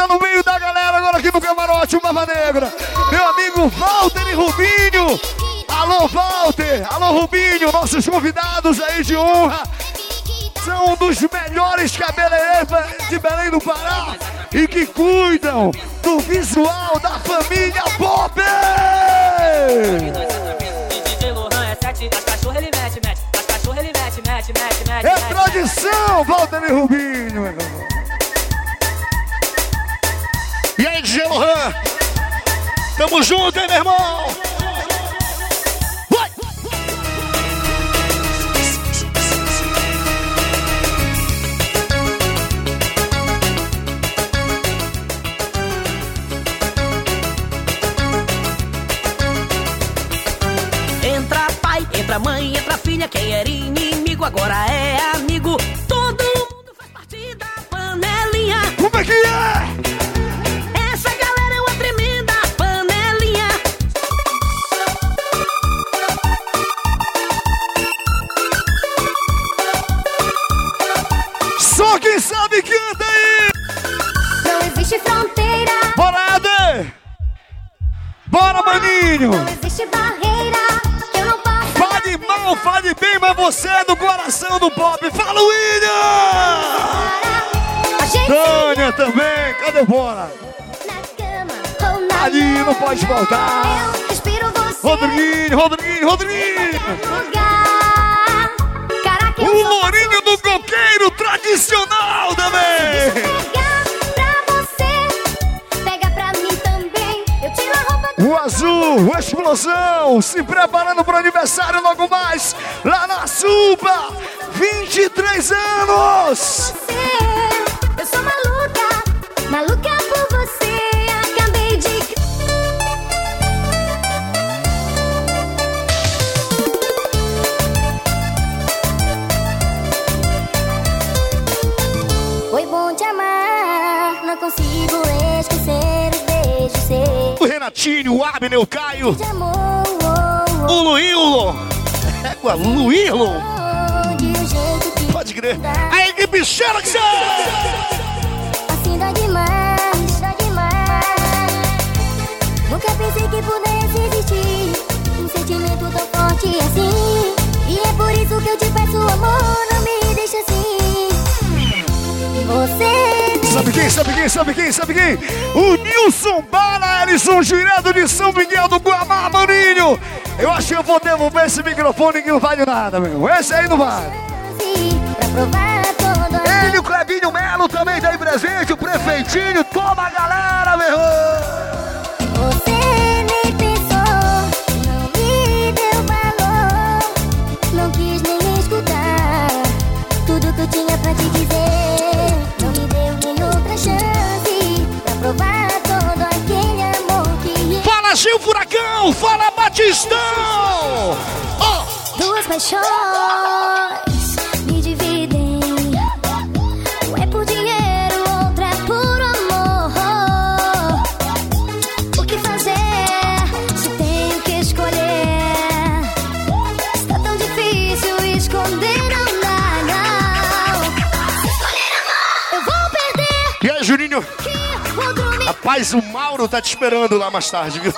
No meio da galera agora aqui no camarote, Barba Negra. Meu amigo Walter e Rubinho. Alô, Walter. Alô, Rubinho. Nossos convidados aí de honra. São um dos melhores cabeleireiros de Belém do Pará. E que cuidam do visual da família Pop. É tradição, Walter e Rubinho. meu irmão. E aí, DJ Lohan? Tamo junto, hein, meu irmão? Vai! Entra pai, entra mãe, entra filha. Quem era inimigo agora é amigo. Todo mundo faz parte da panelinha. Como é que é? Bora, maninho! não existe barreira que eu não. Fale mal fale bem, mas você é do coração do pop. Fala, William! Tânia também, cadê o Bora? Ali, não pode faltar. Rodriguinho, Rodriguinho, Rodriguinho. O Lourinho do Coqueiro O Explosão, se preparando para o aniversário logo mais, lá na Suba, 23 anos. Eu Renatinho, o Abner, o Caio, o Luílo, égua, Luílo, pode crer, a equipe Xerox, assim dá demais, dá demais. Nunca pensei que pudesse existir um sentimento tão forte assim. E é por isso que eu te peço amor, não me deixa assim. Você sabe quem, sabe quem, sabe quem, sabe quem? O Nilson Bala, Ellison Girando de São Miguel do Guamá, Maninho. Eu acho que eu vou devolver esse microfone que não vale nada, meu. Esse aí não vale. Ele, o Clebinho Melo também tá aí presente, o prefeitinho, toma a galera, meu irmão. Brasil Furacão, fala Batistão! Oh. Duas paixões. Rapaz, o Mauro tá te esperando lá mais tarde, viu?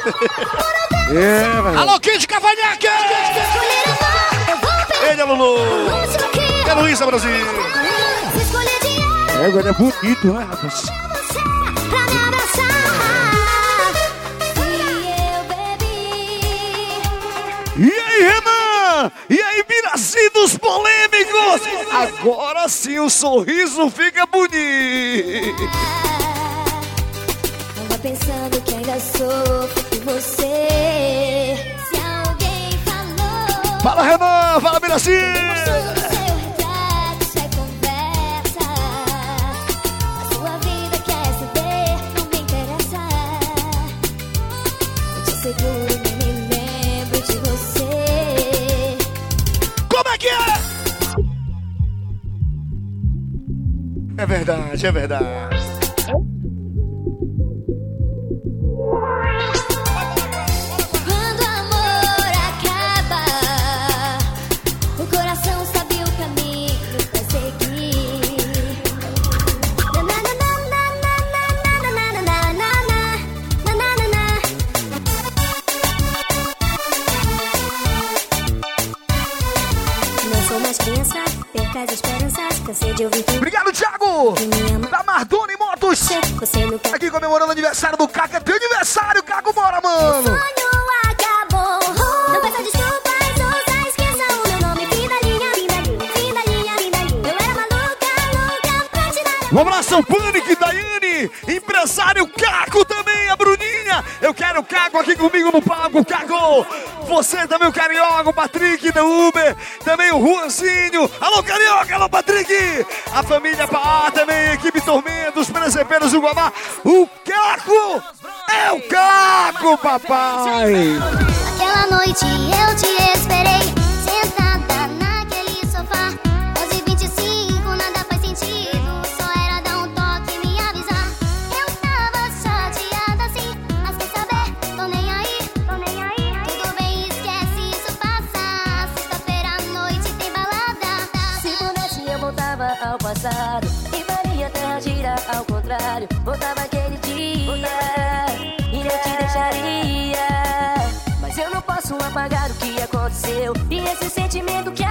É, velho. Alô, Kid Cavanhaque! Ele é Lulu! É Luísa Brasil! É, agora é bonito, né, rapaz? E aí, Renan? E aí, Miraci dos polêmicos? Agora sim o sorriso fica bonito. Pensando que ainda sofro por você. Se alguém falou. Fala, Renan! Fala, Miraci! É conversa. A sua comigo no palco, Caco. Você também, o Carioca, o Patrick da Uber, também o Juanzinho. Alô, Carioca, alô, Patrick. A família Paá também, equipe Tormenta, os presepeiros do Guamá. O Caco é o Caco, papai. Aquela noite eu te esperei, passado. E faria terra girar ao contrário. Voltava aquele dia E eu te deixaria. Mas eu não posso apagar o que aconteceu. E esse sentimento cheiro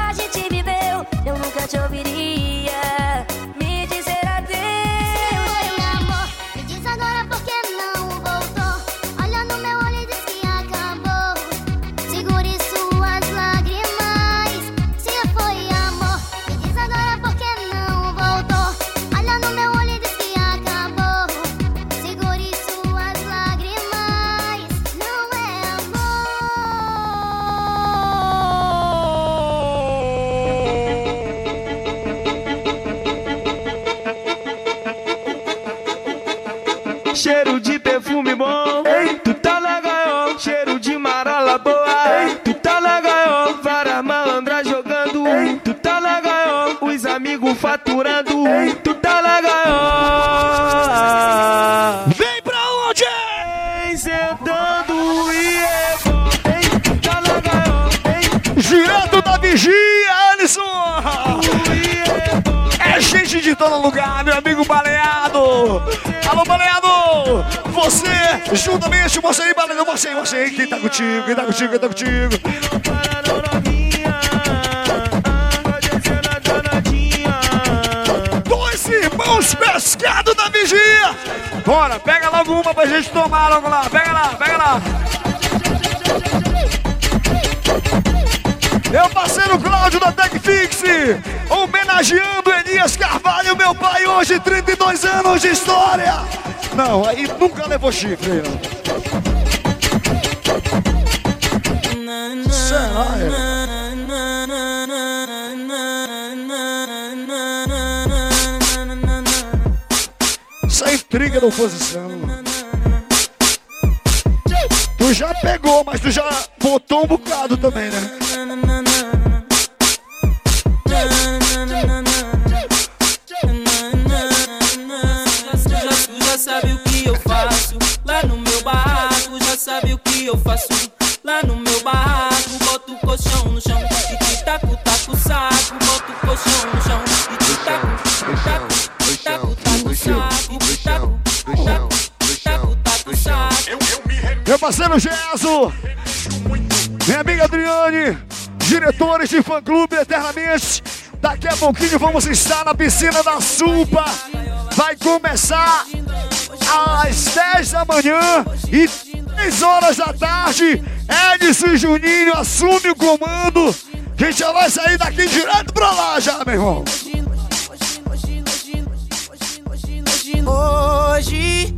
Você, juntamente, você aí, baleado, você aí, você quem tá contigo, quem tá contigo, quem tá contigo? Dois irmãos pescados da vigia! Bora, pega logo uma pra gente tomar logo lá, pega lá, pega lá! Meu parceiro Cláudio da TechFix, homenageando Elias Carvalho, meu pai, hoje 32 anos de história. Não, aí nunca levou chifre. Será, é? Isso é intriga da oposição. Tu já pegou, mas tu já botou um bocado também, né? Parceiro Gesso, minha amiga Adriane, diretores de fã-clube eternamente. Daqui a pouquinho vamos estar na piscina da Supa. Vai começar às 10 da manhã e 3 horas da tarde. Edson Juninho assume o comando. A gente já vai sair daqui direto pra lá já, meu irmão. Hoje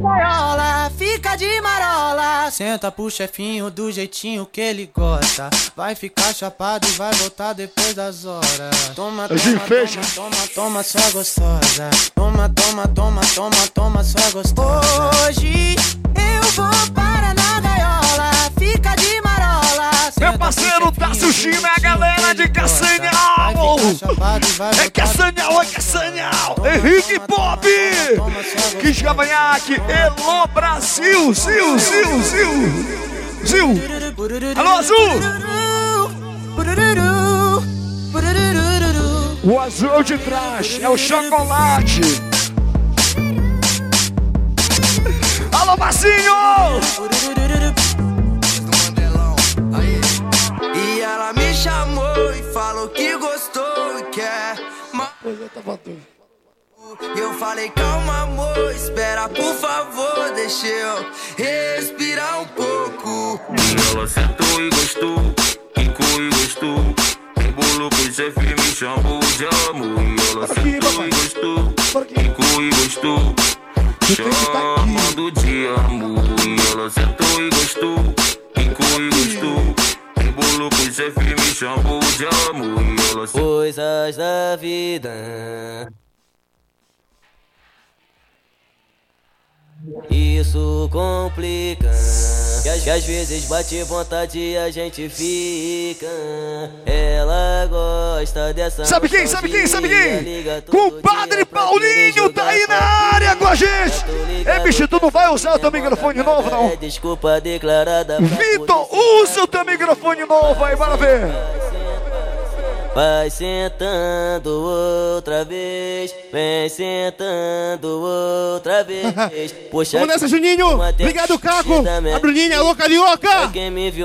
Marola, fica de marola. Senta pro chefinho do jeitinho que ele gosta. Vai ficar chapado e vai voltar depois das horas. Toma, toma, fecha. toma, toma, toma, sua gostosa. Toma, toma, toma, toma, toma, sua gostosa. Hoje eu vou para na gaiola. Fica de marola. Meu parceiro China, a galera de Castanhal. É Castanhal, é Castanhal. Henrique Pop. Quis Cavanhaque, Elô Brasil. Zil, Zil, Zil. Zil. Alô, Azul. O azul é o de trás, é o chocolate. Alô, Marcinho! Ela me chamou e falou que gostou e quer mais. E eu falei, calma amor, espera por favor, deixa eu respirar um pouco. E ela sentou e gostou, quicou e gostou. Embolou com o chefe, me chamou de amor. E ela sentou e gostou, quicou e gostou. Chamando de amor. E ela sentou e gostou, quicou e gostou. Embolou com o chefe, me chamou de amor. E ela Coisas da vida. Isso complica. Que às, que às vezes bate vontade e a gente fica. Ela gosta dessa. Sabe quem? Sabe quem? Sabe quem? Compadre Paulinho tá aí na área com a gente. Ei, bicho, tu não vai usar o teu microfone novo, não? É desculpa declarada. Vitor, usa o teu microfone novo aí, bora ver. Vai sentando outra vez, vem sentando outra vez. Poxa, Vamos nessa, Juninho! Obrigado, Caco! A Bruninha, alô, Carioca!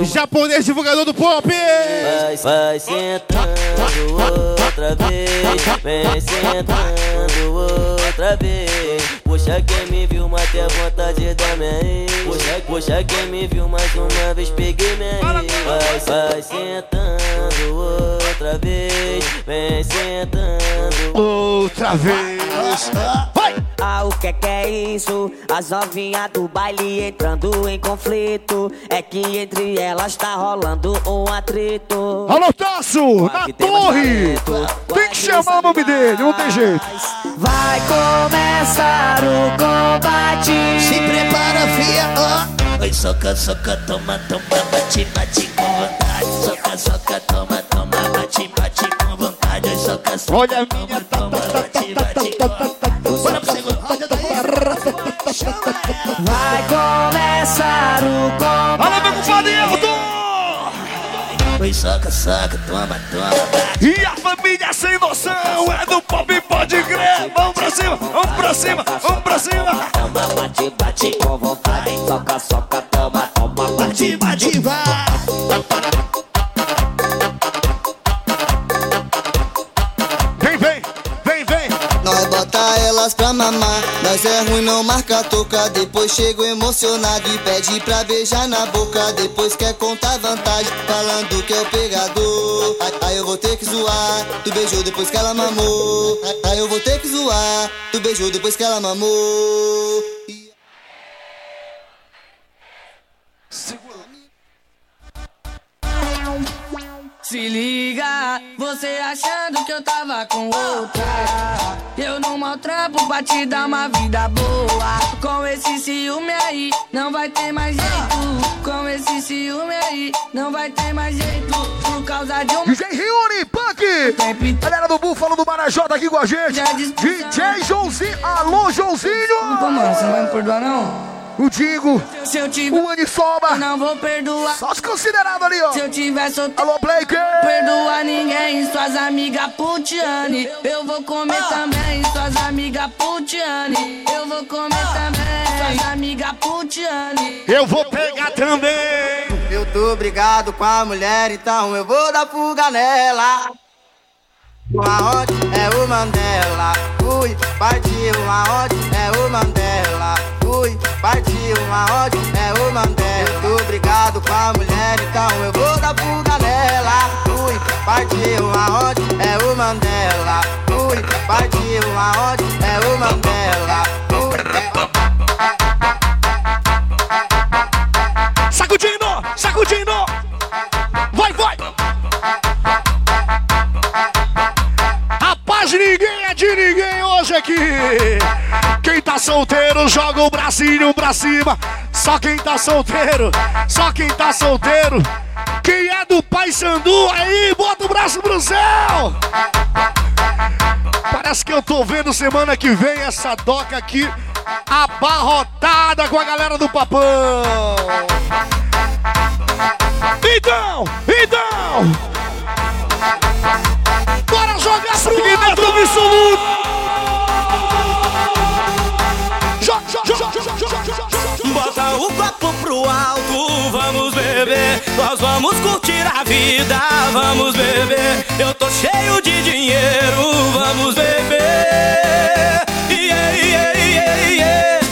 Japonês divulgador do pop! Vai, vai sentando outra vez, vem sentando outra vez. Poxa, quem me viu matei a vontade da minha ex. Poxa, poxa, quem me viu mais uma vez peguei minha ex. Vai, vai sentando outra vez, vem sentando outra vez. Vai! Ah, o que que é isso? As novinhas do baile entrando em conflito. É que entre elas tá rolando um atrito. Alô, Tasso! Na torre! Tem que chamar o nome dele, não tem jeito. Vai começar o combate. Se prepara, fia. Oi, soca, soca, toma, toma, bate, bate. Soca, soca, toma, toma, bate, bate com vontade. Oi, soca, soca, Olha a minha toma, bate, bate com vontade. Bora pro segundo. Vai começar o combate. Alô, meu compadre Elton! Oi, soca, soca, toma, toma, bate. E a família sem noção é do pop, pode crer. Vamos pra cima, vamos pra cima, vamos pra cima. Toma, bate, bate com vontade. Soca, soca, toma, toma, bate, bate, vai. Elas pra mamar. Nós é ruim, não marca toca. Depois chego emocionado e pede pra beijar na boca. Depois quer contar vantagem, falando que é o pegador. Aí, eu vou ter que zoar. Tu beijou depois que ela mamou. Aí eu vou ter que zoar. Tu beijou depois que ela mamou. Se liga, você achando que eu tava com outra. Eu não maltrapo pra te dar uma vida boa. Com esse ciúme aí, não vai ter mais jeito. Com esse ciúme aí, não vai ter mais jeito. Por causa de um. DJ Rione, Punk! Galera do Búfalo do Marajó tá aqui com a gente. DJ Joãozinho. Alô, Joãozinho! Pô, mano, você não vai me perdoar, não? O Digo, Se eu tiver. o Anisoba. Não vou perdoar. Só os considerados ali, ó. Se eu tiver solteiro. Alô, Blake! Perdoa ninguém, suas amigas putiane. Eu vou comer Ah. também, suas amigas putiane. Eu vou comer também, suas amigas putiane. Eu vou pegar também. Eu tô brigado com a mulher, então eu vou dar fuga nela. Aonde é o Mandela? Fui, partiu. Aonde é o Mandela? Fui, partiu. Aonde é o Mandela? Eu tô brigado com a mulher, então eu vou dar fuga nela. Fui, partiu. Aonde é o Mandela? Fui, partiu. Aonde é o Mandela? Sacudindo, sacudindo. Ninguém é de ninguém hoje aqui. Quem tá solteiro joga o bracinho pra cima. Só quem tá solteiro, só quem tá solteiro. Quem é do Pai Sandu aí, bota o braço pro céu. Parece que eu tô vendo semana que vem essa doca aqui abarrotada com a galera do Papão. Então, então, jogar pro alto absoluto. Joga, joga, joga, joga, joga, joga. Bota o copo pro alto, vamos beber. Nós vamos curtir a vida, vamos beber. Eu tô cheio de dinheiro, vamos beber. Yeah, yeah, yeah, yeah.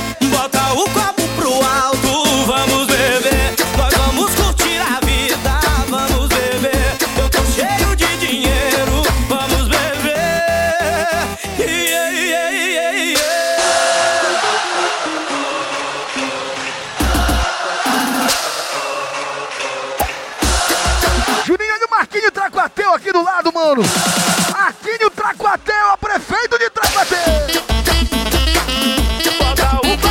Mano. Marquinho Tracuateu, a prefeito de Tracuateu. O.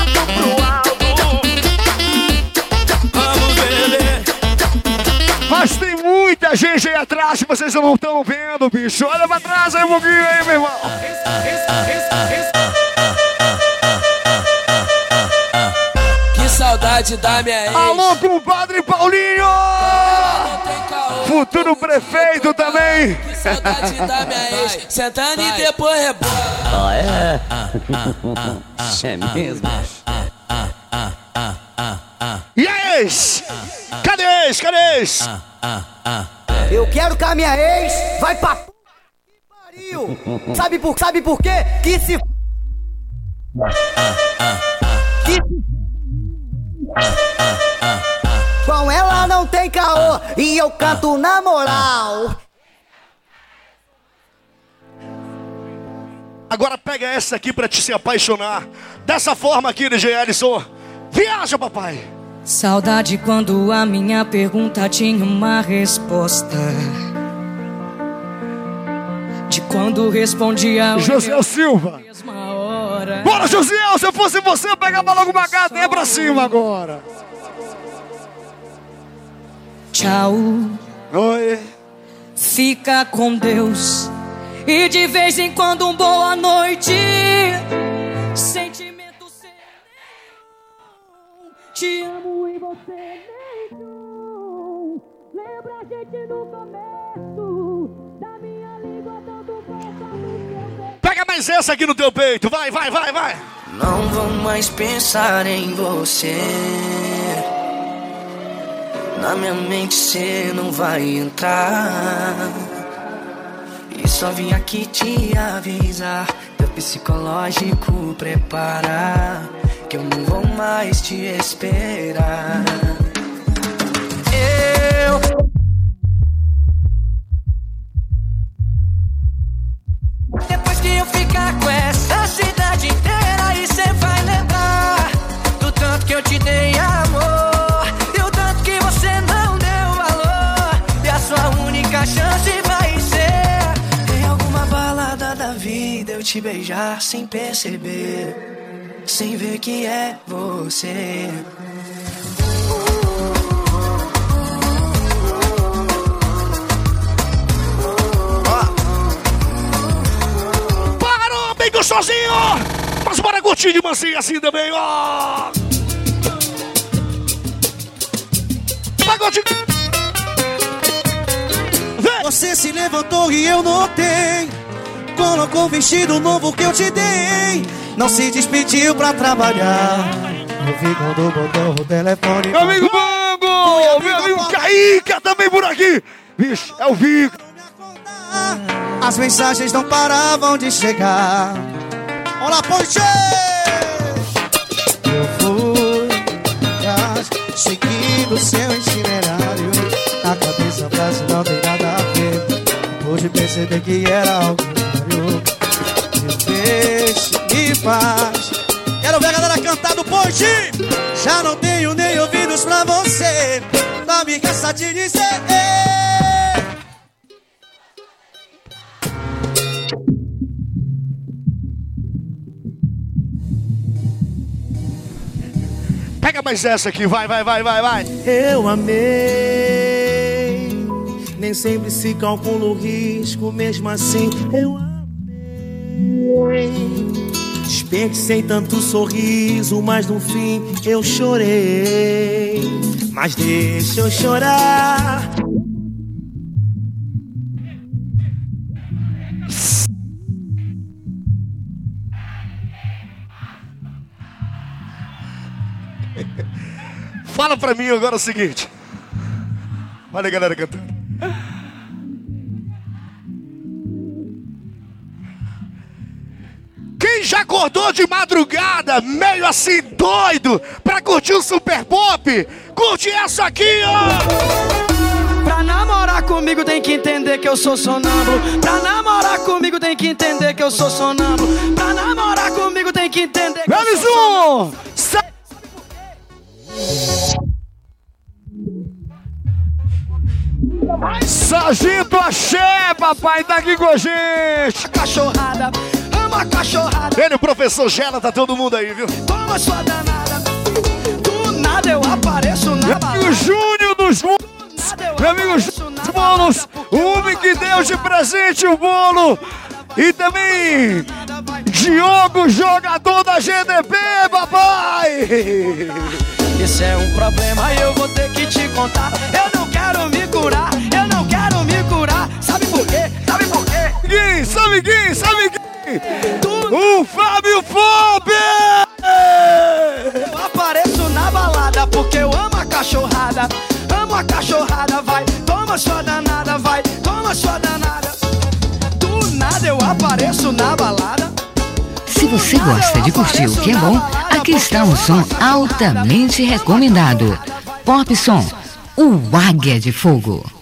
Mas tem muita gente aí atrás que vocês não estão vendo, bicho. Olha pra trás aí um pouquinho aí, meu irmão. Que saudade da minha ex. Alô, compadre Paulinho! Futuro prefeito também. Que saudade da minha ex. Sentando e depois rebola. Ah, é? É mesmo? E a ex? Cadê a ex? Cadê a ex? Eu quero que a minha ex vai pra que pariu. Sabe por, sabe por quê? Que se. Que se. Não tem caô e eu canto na moral. Agora pega essa aqui pra te se apaixonar. Dessa forma aqui, DJ Ellison. Viaja, papai. Saudade quando a minha pergunta tinha uma resposta. De quando respondia José Silva. hora. Bora, José! Se eu fosse você, eu pegava logo uma gata e ia pra cima agora. Tchau. Oi. Fica com Deus. E de vez em quando um boa noite. Sentimento sem Te amo e você nem tu. Lembra a gente no começo. Da minha língua dando volta no seu Pega mais essa aqui no teu peito. Vai, vai, vai, vai. Não vou mais pensar em você. Na minha mente cê não vai entrar. E só vim aqui te avisar. Teu psicológico preparar. Que eu não vou mais te esperar. Eu. Depois que eu ficar com essa cidade inteira, te beijar sem perceber, sem ver que é você. Parou, bem gostosinho! Mas bora curtir de mansinho assim também, ó! Pagode! Você se levantou e eu notei. Colocou o vestido novo que eu te dei. Não se despediu pra trabalhar. Eu vi quando botou o telefone. Meu amigo Bango! Meu amigo Caíca também por aqui! Vixe, é o Vico! As mensagens não paravam de chegar. Olá, Ponche! Eu fui atrás, seguindo seu itinerário. Na cabeça a frase não tem nada a ver. Hoje perceber que era algo faz. Quero ver a galera cantar do Ponche! Já não tenho nem ouvidos pra você. Não me cansa de dizer. Pega mais essa aqui, vai, vai, vai, vai, vai! Eu amei. Nem sempre se calcula o risco, mesmo assim eu amei. Desperdicei tanto sorriso, mas no fim eu chorei. Mas deixa eu chorar. Fala pra mim agora o seguinte. Olha a galera cantando. Acordou de madrugada, meio assim doido, pra curtir o Super Pop? Curte essa aqui, ó! Pra namorar comigo tem que entender que eu sou sonâmbulo. Pra namorar comigo tem que entender que eu sou sonâmbulo. Pra namorar comigo tem que entender que eu Menos sou um! Sa- Sargento Axé, papai, tá aqui com a gente! Cachorrada, ama cachorrada. Ele, o professor Gela, tá todo mundo aí, viu? Toma sua danada. Do nada eu apareço na E o Júnior dos Bolos, meu amigo Júnior dos Bolos, o homem que deu de presente o bolo. E também Diogo, jogador da GDP, papai! Esse é um problema, eu vou ter que te contar. Eu não quero me curar, eu não quero me curar. Sabe por quê? Sabe por quê? Quem? Sabe quem? Sabe quem? O Fábio Fobe! Eu apareço na balada porque eu amo a cachorrada. Amo a cachorrada, vai, toma sua danada, vai, toma sua danada. Do nada eu apareço na balada. Se você gosta de curtir o que é bom, aqui está um som altamente recomendado. Pop Som, o Águia de Fogo.